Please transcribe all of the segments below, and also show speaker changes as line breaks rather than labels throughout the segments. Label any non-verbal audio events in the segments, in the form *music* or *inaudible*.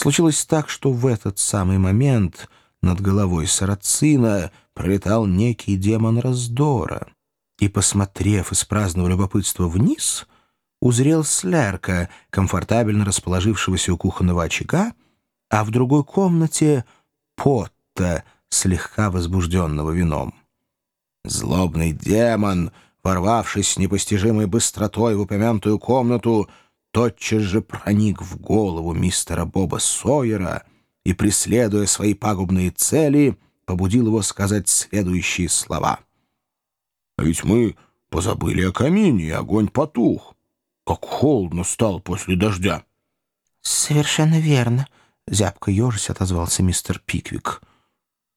Случилось так, что в этот самый момент над головой Сарацина пролетал некий демон раздора и, посмотрев из праздного любопытства вниз, узрел Слярка, комфортабельно расположившегося у кухонного очага, а в другой комнате — Потта, слегка возбужденного вином. Злобный демон, ворвавшись с непостижимой быстротой в упомянутую комнату, тотчас же проник в голову мистера Боба Сойера и, преследуя свои пагубные цели, побудил его сказать следующие слова. «А ведь мы позабыли о камине, и огонь потух. Как холодно стало после дождя».
«Совершенно верно», — зябко ежись отозвался мистер Пиквик.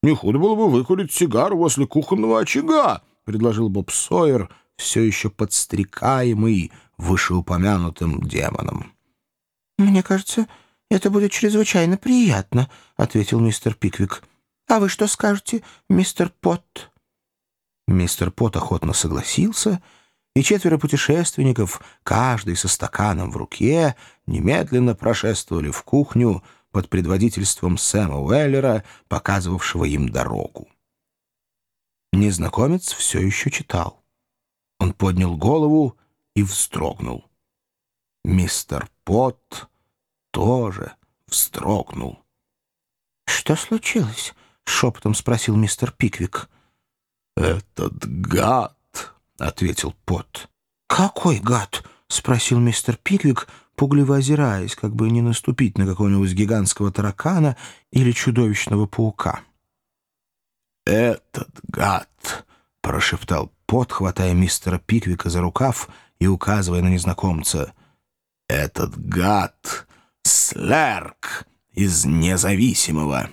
«Не худо было бы выкурить сигару возле кухонного очага», — предложил Боб Сойер, все еще подстрекаемый вышеупомянутым демоном.
«Мне кажется, это будет чрезвычайно приятно», — ответил мистер Пиквик. «А вы что скажете, мистер Пот?»
Мистер Пот охотно согласился, и четверо путешественников, каждый со стаканом в руке, немедленно прошествовали в кухню под предводительством Сэма Уэллера, показывавшего им дорогу. Незнакомец все еще читал. Он поднял голову и вздрогнул. Мистер Пот тоже вздрогнул.
«Что случилось?» — шепотом спросил мистер Пиквик.
«Этот гад!» — ответил Пот.
«Какой гад?» — спросил мистер Пиквик, пугливо озираясь, как бы не наступить на какого-нибудь гигантского таракана или чудовищного паука.
«Этот гад!» — прошептал Пот, хватая мистера Пиквика за рукав и указывая на незнакомца. «Этот гад — Слерк из Независимого!»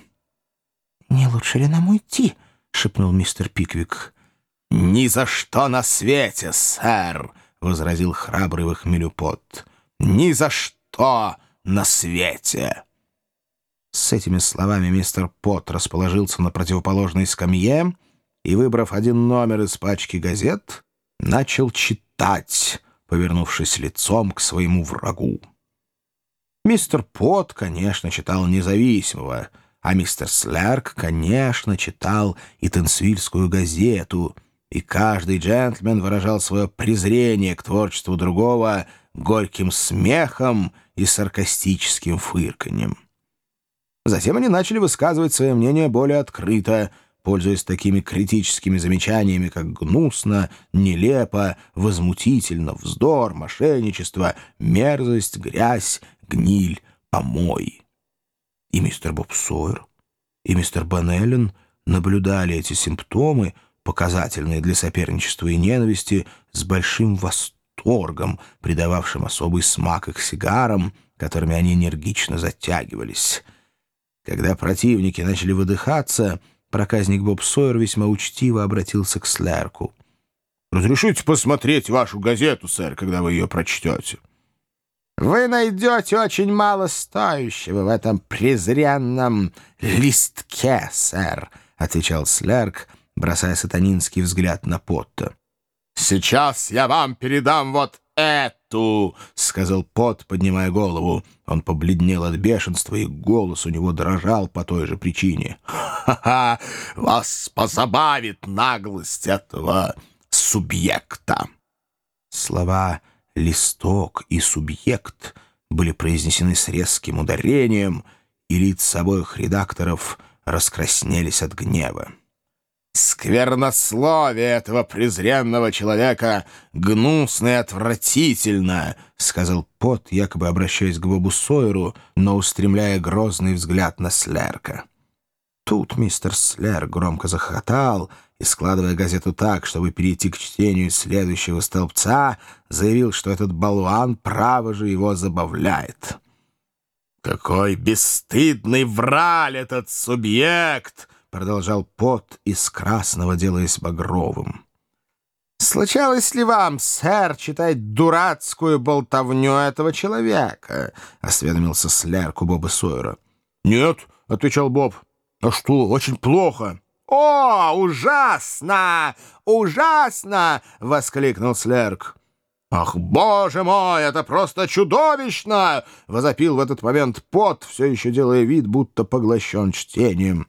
«Не лучше ли нам уйти?» — шепнул мистер Пиквик.
«Ни за что на свете, сэр!» — возразил храбрый в хмелю Пот. «Ни за что на свете!» С этими словами мистер Пот расположился на противоположной скамье и, выбрав один номер из пачки газет, начал читать, повернувшись лицом к своему врагу. Мистер Пот, конечно, читал независимого, а мистер Слярк, конечно, читал и Тенсвильскую газету, и каждый джентльмен выражал свое презрение к творчеству другого горьким смехом и саркастическим фырканьем. Затем они начали высказывать свое мнение более открыто, пользуясь такими критическими замечаниями, как гнусно, нелепо, возмутительно, вздор, мошенничество, мерзость, грязь, гниль, помой. И мистер Боб Сойер, и мистер Банеллен наблюдали эти симптомы, показательные для соперничества и ненависти, с большим восторгом, придававшим особый смак их сигарам, которыми они энергично затягивались. Когда противники начали выдыхаться, проказник Боб Сойер весьма учтиво обратился к Слерку. «Разрешите посмотреть вашу газету, сэр, когда вы ее прочтете?»
«Вы найдете очень мало стоящего в этом презренном листке, сэр», — отвечал Слерк, бросая сатанинский взгляд на Потта.
«Сейчас я вам передам вот эту!» — сказал Пот, поднимая голову. Он побледнел от бешенства, и голос у него дрожал по той же причине. «Ха-ха! Вас позабавит наглость этого субъекта!» Слова «листок» и «субъект» были произнесены с резким ударением, и лица обоих редакторов раскраснелись от гнева. «Сквернословие этого презренного человека гнусно и отвратительно», — сказал Пот, якобы обращаясь к Бобу Сойеру, но устремляя грозный взгляд на Слерка. Тут мистер Слер громко захохотал и, складывая газету так, чтобы перейти к чтению следующего столбца, заявил, что этот болван право же его забавляет. «Какой бесстыдный враль этот субъект!» Продолжал Пот из красного, делаясь багровым. «Случалось ли вам, сэр, читать дурацкую болтовню этого человека?» — осведомился Слерку Боба Сойера. «Нет», — отвечал Боб. «А что, очень плохо?» «О, ужасно! Ужасно!» — воскликнул Слерк. «Ах, боже мой, это просто чудовищно!» — возопил в этот момент пот, все еще делая вид, будто поглощен чтением.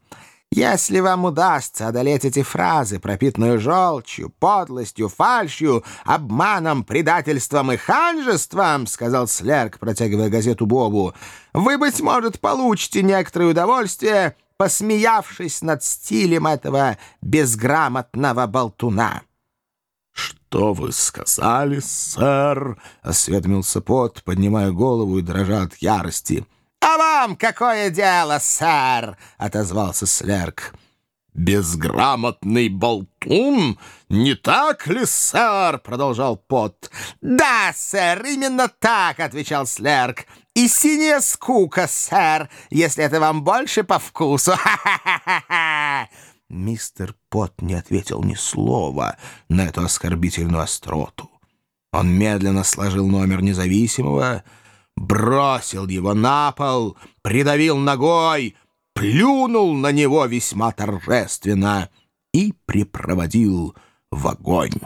Если вам удастся одолеть эти фразы, пропитанную желчью, подлостью, фальшью, обманом, предательством и ханжеством, — сказал Слерк, протягивая газету Бобу, — вы, быть может, получите некоторое удовольствие, посмеявшись над стилем этого безграмотного болтуна.
— Что вы сказали, сэр? — осведомился Пот, поднимая голову и дрожа от ярости.
— «А вам какое дело, сэр?» — отозвался Слерк.
«Безграмотный болтун? Не так ли, сэр?» — продолжал Пот.
«Да, сэр, именно так!» — отвечал Слерк. «И синяя скука, сэр, если это вам больше по вкусу! *laughs* Ха-ха-ха-ха!»
Мистер Пот не ответил ни слова на эту оскорбительную остроту. Он медленно сложил номер независимого бросил его на пол, придавил ногой, плюнул на него весьма торжественно и припроводил в огонь.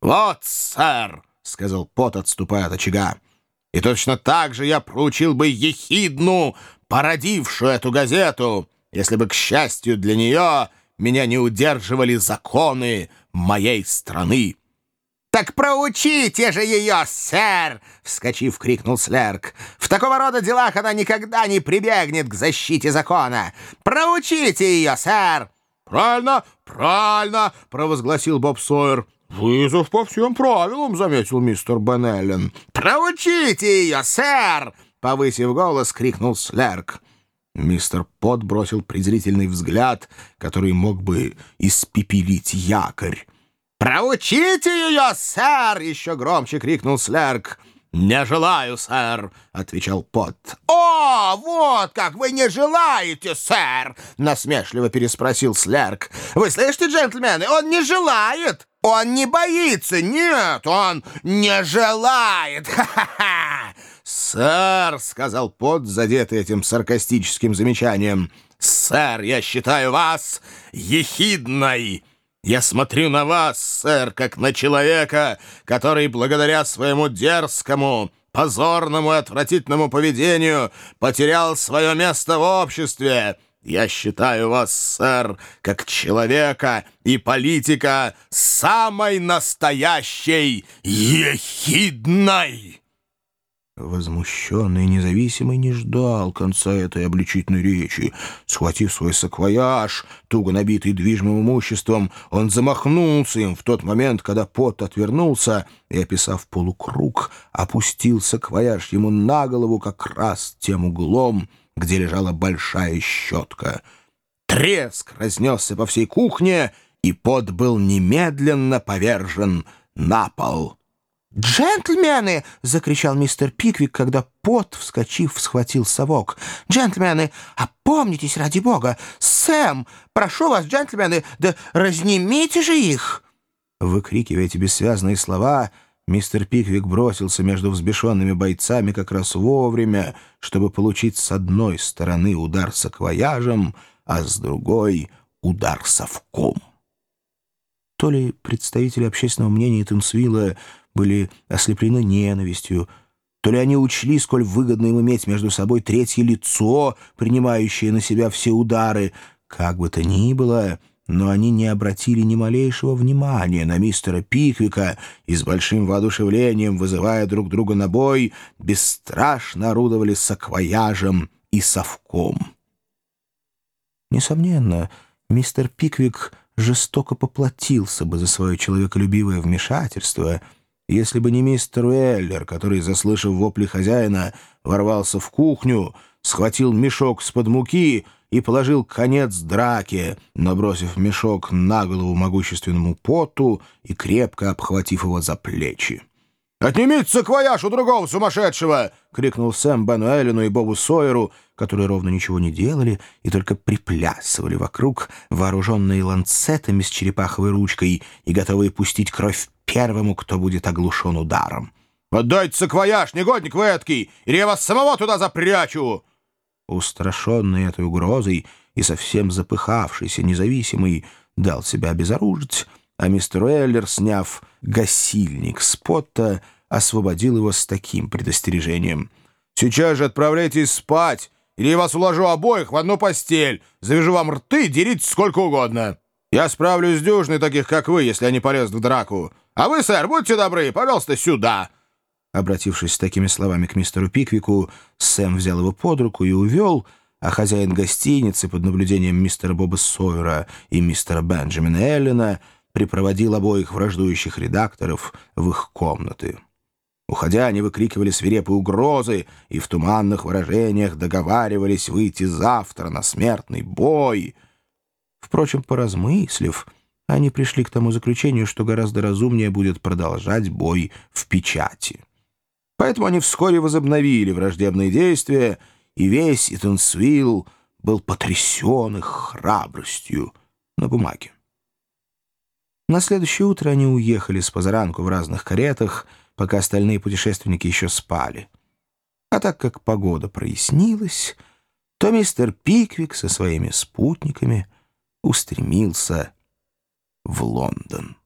«Вот, сэр!» — сказал Пот, отступая от очага. «И точно так же я проучил бы ехидну, породившую эту газету, если бы, к счастью для нее, меня не удерживали законы моей страны».
«Так проучите же ее, сэр!» — вскочив, крикнул Слерк. «В такого рода делах она никогда не прибегнет к защите закона! Проучите ее, сэр!»
«Правильно, правильно!» — провозгласил Боб Сойер. «Вызов по всем правилам», — заметил мистер Беннеллен.
«Проучите ее, сэр!» — повысив голос, крикнул Слерк.
Мистер Пот бросил презрительный взгляд, который мог бы испепелить якорь.
«Проучите ее, сэр!» — еще громче крикнул Слерк.
«Не желаю, сэр», — отвечал Пот.
«О, вот как вы не желаете, сэр!» — насмешливо переспросил Слерк. «Вы слышите, джентльмены, он не желает! Он не боится! Нет, он не желает! *laughs* Ха-ха-ха!»
«Сэр!» — сказал Пот, задетый этим саркастическим замечанием. «Сэр, я считаю вас ехидной!» Я смотрю на вас, сэр, как на человека, который благодаря своему дерзкому, позорному и отвратительному поведению потерял свое место в обществе. Я считаю вас, сэр, как человека и политика самой настоящей ехидной». Возмущенный независимый не ждал конца этой обличительной речи. Схватив свой саквояж, туго набитый движимым имуществом, он замахнулся им в тот момент, когда пот отвернулся и, описав полукруг, опустил саквояж ему на голову как раз тем углом, где лежала большая щетка. Треск разнесся по всей кухне, и пот был немедленно повержен на пол.
«Джентльмены!» — закричал мистер Пиквик, когда пот, вскочив, схватил совок. «Джентльмены, опомнитесь ради бога! Сэм, прошу вас, джентльмены, да разнимите же их!»
Выкрикивая эти бессвязные слова, мистер Пиквик бросился между взбешенными бойцами как раз вовремя, чтобы получить с одной стороны удар саквояжем, а с другой — удар совком. То ли представители общественного мнения Тенсвилла были ослеплены ненавистью, то ли они учли, сколь выгодно им иметь между собой третье лицо, принимающее на себя все удары. Как бы то ни было, но они не обратили ни малейшего внимания на мистера Пиквика и с большим воодушевлением, вызывая друг друга на бой, бесстрашно орудовали саквояжем и совком. Несомненно, мистер Пиквик жестоко поплатился бы за свое человеколюбивое вмешательство — если бы не мистер Уэллер, который, заслышав вопли хозяина, ворвался в кухню, схватил мешок с-под муки и положил конец драке, набросив мешок на голову могущественному поту и крепко обхватив его за плечи. «Отнимите саквояж у другого сумасшедшего!» — крикнул Сэм Бену Эллену и Бобу Сойеру, которые ровно ничего не делали и только приплясывали вокруг, вооруженные ланцетами с черепаховой ручкой и готовые пустить кровь первому, кто будет оглушен ударом. «Отдайте саквояж, негодник вы эткий, или я вас самого туда запрячу!» Устрашенный этой угрозой и совсем запыхавшийся независимый дал себя обезоружить,
а мистер Эллер, сняв гасильник с пота, освободил его с таким предостережением.
«Сейчас же отправляйтесь спать, или я вас уложу обоих в одну постель, завяжу вам рты, деритесь сколько угодно. Я справлюсь с дюжиной таких, как вы, если они полезут в драку. А вы, сэр, будьте добры, пожалуйста, сюда!»
Обратившись с такими словами к мистеру Пиквику, Сэм взял его под руку и увел, а хозяин гостиницы под наблюдением мистера Боба Сойера и мистера Бенджамина Эллена припроводил обоих враждующих редакторов в их комнаты. Уходя, они выкрикивали свирепые угрозы и в туманных выражениях договаривались выйти завтра на смертный бой. Впрочем, поразмыслив, они пришли к тому заключению, что гораздо разумнее будет продолжать бой в печати. Поэтому они вскоре возобновили враждебные действия, и весь Итансвилл был потрясен их храбростью на бумаге. На следующее утро они уехали с позаранку в разных каретах, пока остальные путешественники еще спали. А так как погода прояснилась, то мистер Пиквик со своими спутниками устремился в Лондон.